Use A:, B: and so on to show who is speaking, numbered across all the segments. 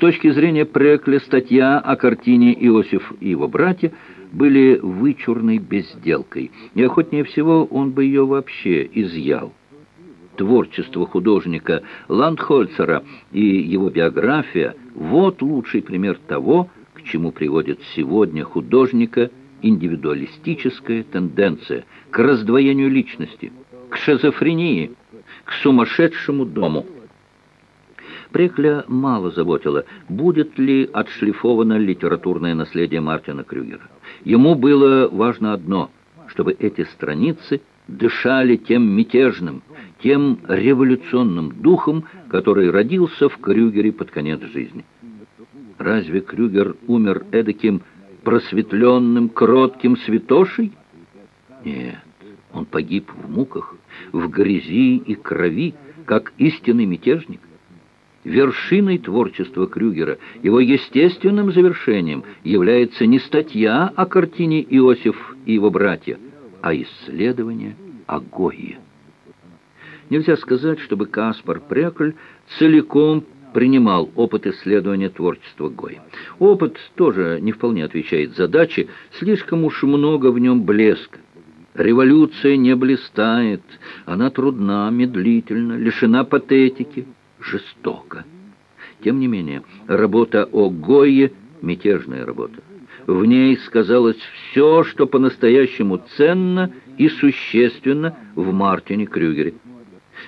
A: точки зрения Прекля статья о картине «Иосиф и его братья» были вычурной безделкой, и охотнее всего он бы ее вообще изъял. Творчество художника Ландхольцера и его биография – вот лучший пример того, к чему приводит сегодня художника индивидуалистическая тенденция к раздвоению личности, к шизофрении, к сумасшедшему дому. Прекля мало заботило, будет ли отшлифовано литературное наследие Мартина Крюгера. Ему было важно одно, чтобы эти страницы дышали тем мятежным, тем революционным духом, который родился в Крюгере под конец жизни. Разве Крюгер умер эдаким просветленным, кротким святошей? Нет, он погиб в муках, в грязи и крови, как истинный мятежник. Вершиной творчества Крюгера, его естественным завершением, является не статья о картине «Иосиф и его братья», а исследование о Гойе. Нельзя сказать, чтобы Каспар Прекль целиком принимал опыт исследования творчества Гоя. Опыт тоже не вполне отвечает задаче, слишком уж много в нем блеска. Революция не блистает, она трудна, медлительна, лишена патетики жестоко. Тем не менее, работа о Гойе – мятежная работа. В ней сказалось все, что по-настоящему ценно и существенно в Мартине Крюгере.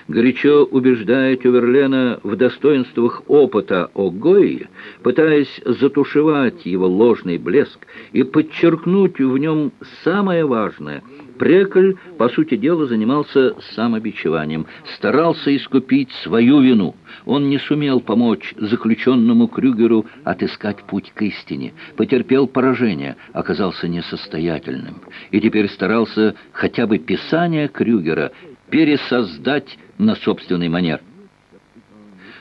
A: Горячо убеждая Тюверлена в достоинствах опыта о Гойе, пытаясь затушевать его ложный блеск и подчеркнуть в нем самое важное – Прекль, по сути дела, занимался самобичеванием, старался искупить свою вину. Он не сумел помочь заключенному Крюгеру отыскать путь к истине, потерпел поражение, оказался несостоятельным, и теперь старался хотя бы писание Крюгера пересоздать на собственный манер.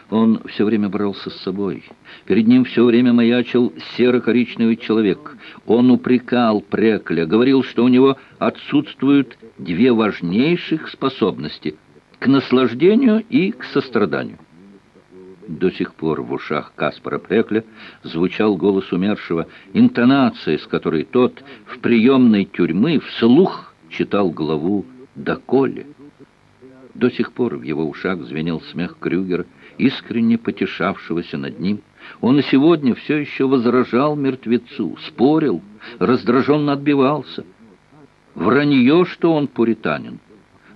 A: Он все время боролся с собой. Перед ним все время маячил серо-коричневый человек. Он упрекал Прекля, говорил, что у него отсутствуют две важнейших способности – к наслаждению и к состраданию. До сих пор в ушах Каспара Прекля звучал голос умершего, интонация, с которой тот в приемной тюрьмы вслух читал главу «Доколе». До сих пор в его ушах звенел смех Крюгера, искренне потешавшегося над ним. Он и сегодня все еще возражал мертвецу, спорил, раздраженно отбивался. Вранье, что он пуританин.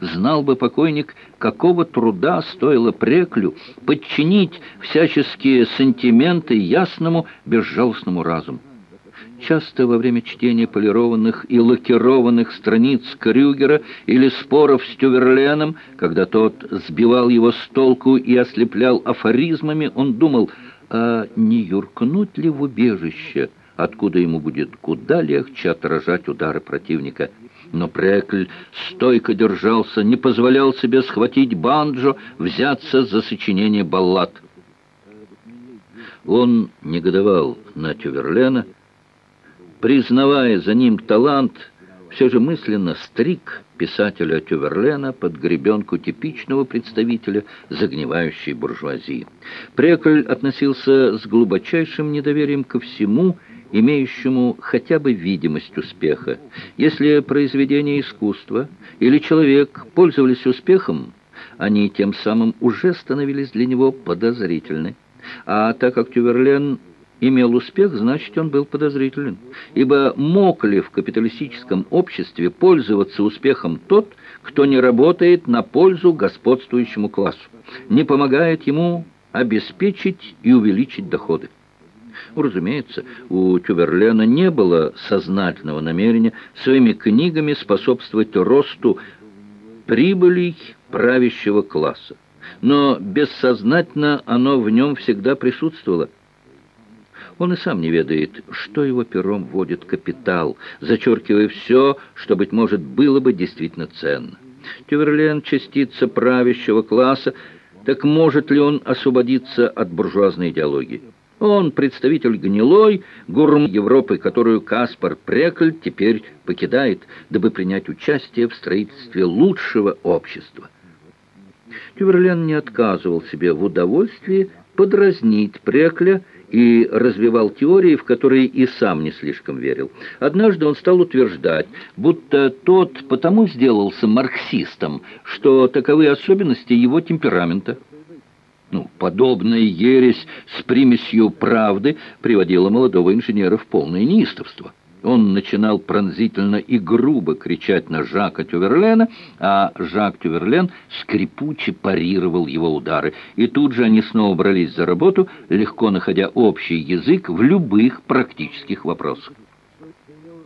A: Знал бы покойник, какого труда стоило преклю подчинить всяческие сантименты ясному, безжалостному разуму. Часто во время чтения полированных и лакированных страниц Крюгера или споров с Тюверленом, когда тот сбивал его с толку и ослеплял афоризмами, он думал, а не юркнуть ли в убежище, откуда ему будет куда легче отражать удары противника. Но Прекль стойко держался, не позволял себе схватить банджо, взяться за сочинение баллад. Он негодовал на Тюверлена, признавая за ним талант, все же мысленно стриг писателя Тюверлена под гребенку типичного представителя загнивающей буржуазии. Прекль относился с глубочайшим недоверием ко всему, имеющему хотя бы видимость успеха. Если произведение искусства или человек пользовались успехом, они тем самым уже становились для него подозрительны. А так как Тюверлен имел успех, значит, он был подозрителен. Ибо мог ли в капиталистическом обществе пользоваться успехом тот, кто не работает на пользу господствующему классу, не помогает ему обеспечить и увеличить доходы? Разумеется, у Тюверлена не было сознательного намерения своими книгами способствовать росту прибылей правящего класса. Но бессознательно оно в нем всегда присутствовало – он и сам не ведает, что его пером вводит капитал, зачеркивая все, что, быть может, было бы действительно ценно. Тюверлен — частица правящего класса, так может ли он освободиться от буржуазной идеологии? Он представитель гнилой гурм Европы, которую Каспар Прекль теперь покидает, дабы принять участие в строительстве лучшего общества. Тюверлен не отказывал себе в удовольствии подразнить Прекля и развивал теории, в которые и сам не слишком верил. Однажды он стал утверждать, будто тот потому сделался марксистом, что таковы особенности его темперамента. Ну, подобная ересь с примесью правды приводила молодого инженера в полное неистовство. Он начинал пронзительно и грубо кричать на Жака Тюверлена, а Жак Тюверлен скрипуче парировал его удары. И тут же они снова брались за работу, легко находя общий язык в любых практических вопросах.